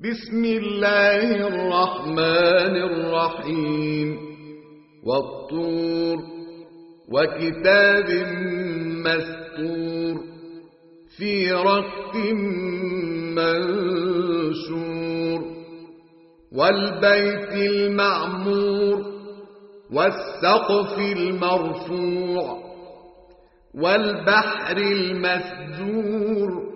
بسم الله الرحمن الرحيم. والطور وكتاب مستور في رق منشور. والبيت المعمور والسقف المرفوع. والبحر المسجور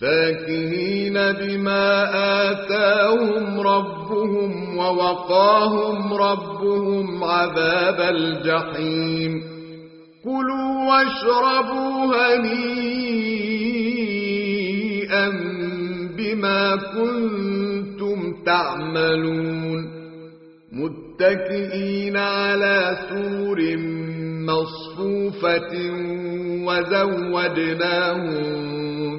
فاكهين بما آتاهم ربهم ووقاهم ربهم عذاب الجحيم. كلوا واشربوا هنيئا بما كنتم تعملون. متكئين على سور مصفوفة وزودناهم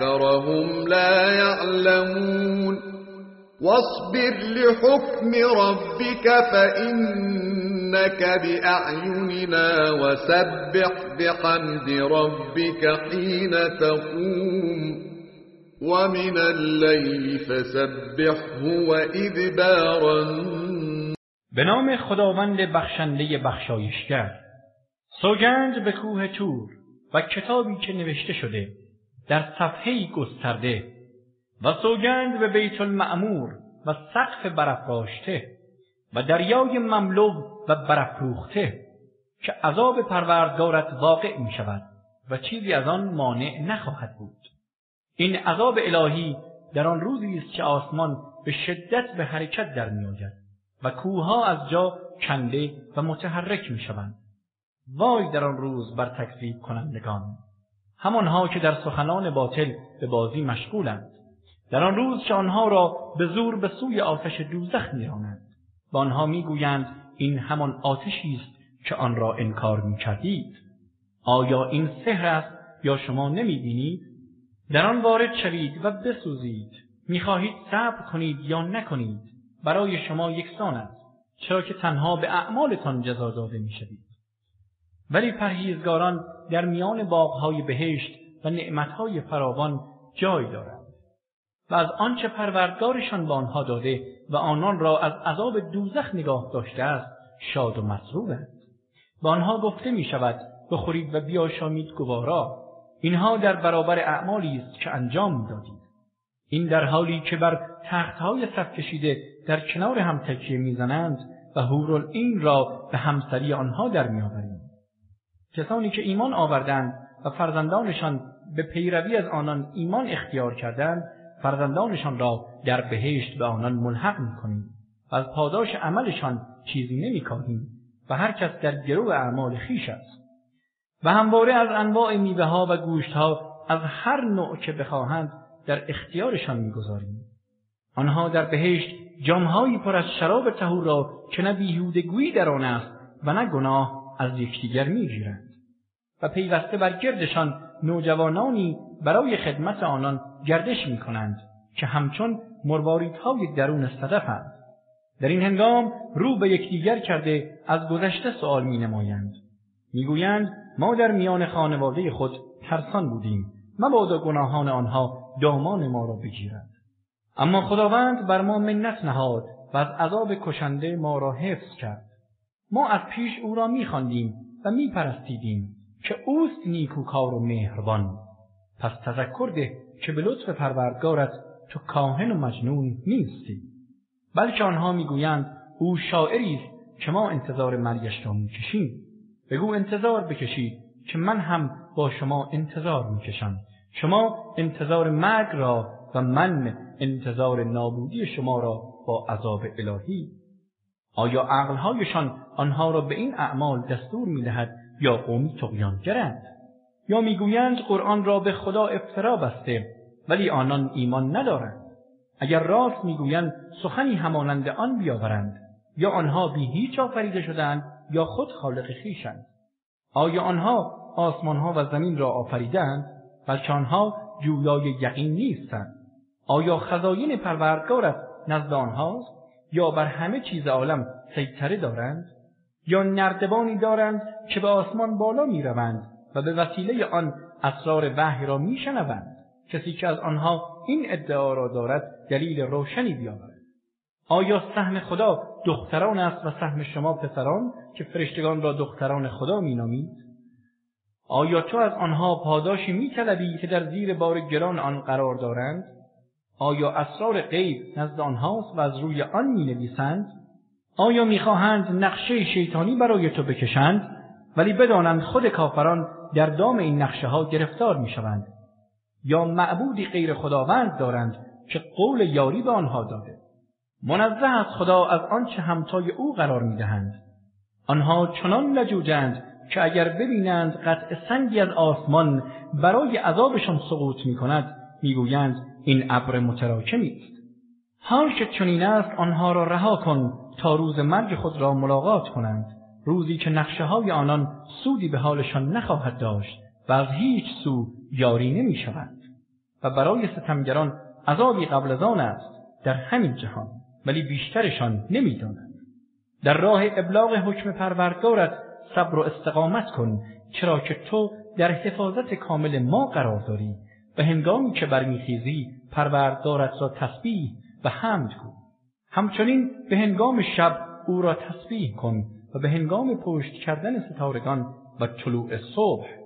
أكثرهم لا يعلمون. واصبر لحكم ربك فإنك بأعيننا وسبح بحمد ربك حين تقوم. ومن الليل فسبحه وإذبارا به نام خداوند بخشنده بخشایشگر. سوگند به کوه تور و کتابی که نوشته شده. در صفحه گسترده و سوگند به بیت المعمور و سقف برافراشته و دریای مملو و برافروخته که عذاب پروردگارت واقع می شود و چیزی از آن مانع نخواهد بود. این عذاب الهی در آن روزی است که آسمان به شدت به حرکت در میآید و کوهها از جا کنده و متحرک می شوند وای در آن روز بر تکذیب کنندگان! همانها که در سخنان باطل به بازی مشغولند. در آن روز که آنها را به زور به سوی آتش دوزخ میرانند. و آنها می‌گویند این همان آتشی است که آن را انکار می‌کردید. آیا این سحر است یا شما نمی‌بینید؟ در آن وارد شوید و بسوزید. می‌خواهید صبر کنید یا نکنید؟ برای شما یکسان است چرا که تنها به اعمالتان جزا داده می‌شوید. ولی پرهیزگاران در میان باغهای بهشت و نعمتهای فراوان جای دارند و از آنچه پروردگارشان به آنها داده و آنان را از عذاب دوزخ نگاه داشته است شاد و مسرورند به آنها گفته می شود بخورید و بیاشامید گوارا. اینها در برابر اعمالی است که انجام دادید. این در حالی که بر تختهای صف کشیده در کنار هم تکیه می‌زنند و این را به همسری آنها در میآوریم. کسانی که ایمان آوردند و فرزندانشان به پیروی از آنان ایمان اختیار کردند فرزندانشان را در بهشت به آنان ملحق می‌کنیم و از پاداش عملشان چیزی نمیکاهیم و هر کس در گرو اعمال خویش است. و همواره از انواع میوه ها و گوشت ها از هر نوع که بخواهند در اختیارشان می‌گذاریم. آنها در بهشت جامهایی پر از شراب طهور را که نه بیهودگویی در آن است و نه گناه از یکدیگر می‌گیرند. و پیوسته بر گردشان نوجوانانی برای خدمت آنان گردش می کنند که همچون مرواریدهای درون صدفند در این هنگام رو به یکدیگر کرده از گذشته سؤال می نمایند می‌گویند ما در میان خانواده خود ترسان بودیم مبادا گناهان آنها دامان ما را بگیرند. اما خداوند بر ما منت نهاد و از عذاب کشنده ما را حفظ کرد. ما از پیش او را میخواندیم و میپرستیدیم که اوست نیکوکار و مهربان. پس تذکر ده که به لطف پروردگارت تو کاهن و مجنون نیستی. بلکه آنها می‌گویند او شاعری است که ما انتظار مرگش را می‌کشیم. بگو انتظار بکشید که من هم با شما انتظار می‌کشم. شما انتظار مرگ را و من انتظار نابودی شما را با عذاب الهی آیا عقلهایشان آنها را به این اعمال دستور می‌دهد یا قومی طغیانگرند یا می‌گویند قرآن را به خدا افترا بسته ولی آنان ایمان ندارند؟ اگر راست می‌گویند سخنی همانند آن بیاورند یا آنها بی هیچ آفریده شدند یا خود خالق خویشند آیا آنها آسمانها و زمین را آفریدند بلکه آنها جویای یقین نیستند؟ آیا خزاین پروردگارت نزد آنهاست؟ یا بر همه چیز عالم سیطره دارند یا نردبانی دارند که به آسمان بالا می‌روند و به وسیله آن اسرار وحی را میشنوند. کسی که از آنها این ادعا را دارد دلیل روشنی بیاورد. آیا سهم خدا دختران است و سهم شما پسران که فرشتگان را دختران خدا مینامید؟ آیا تو از آنها پاداشی میطلبی که در زیر بار گران آن قرار دارند؟ آیا اسرار غیب نزد آنهاست و از روی آن می نویسند؟ آیا می‌خواهند نقشه شیطانی برای تو بکشند ولی بدانند خود کافران در دام این نقشه ها گرفتار می شوند یا معبودی غیر خداوند دارند که قول یاری به آنها داده منزه است خدا از آنچه همتای او قرار می دهند. آنها چنان لجوجند که اگر ببینند قطعه سنگی از آسمان برای عذابشان سقوط می کند می‌گویند این ابر متراکمی است. حال که چنین است آنها را رها کن تا روز مرگ خود را ملاقات کنند. روزی که نقشه های آنان سودی به حالشان نخواهد داشت و از هیچ سو یاری نمی شود و برای ستمگران عذابی قبل از آن است در همین جهان ولی بیشترشان نمی‌دانند. در راه ابلاغ حکم پروردگارت صبر و استقامت کن چرا که تو در حفاظت کامل ما قرار داری و هنگامی که برمیخیزی پروردگارت را تسبیح و حمد کن. همچنین به هنگام شب او را تسبیح کن و به هنگام پشت کردن ستارگان و طلوع صبح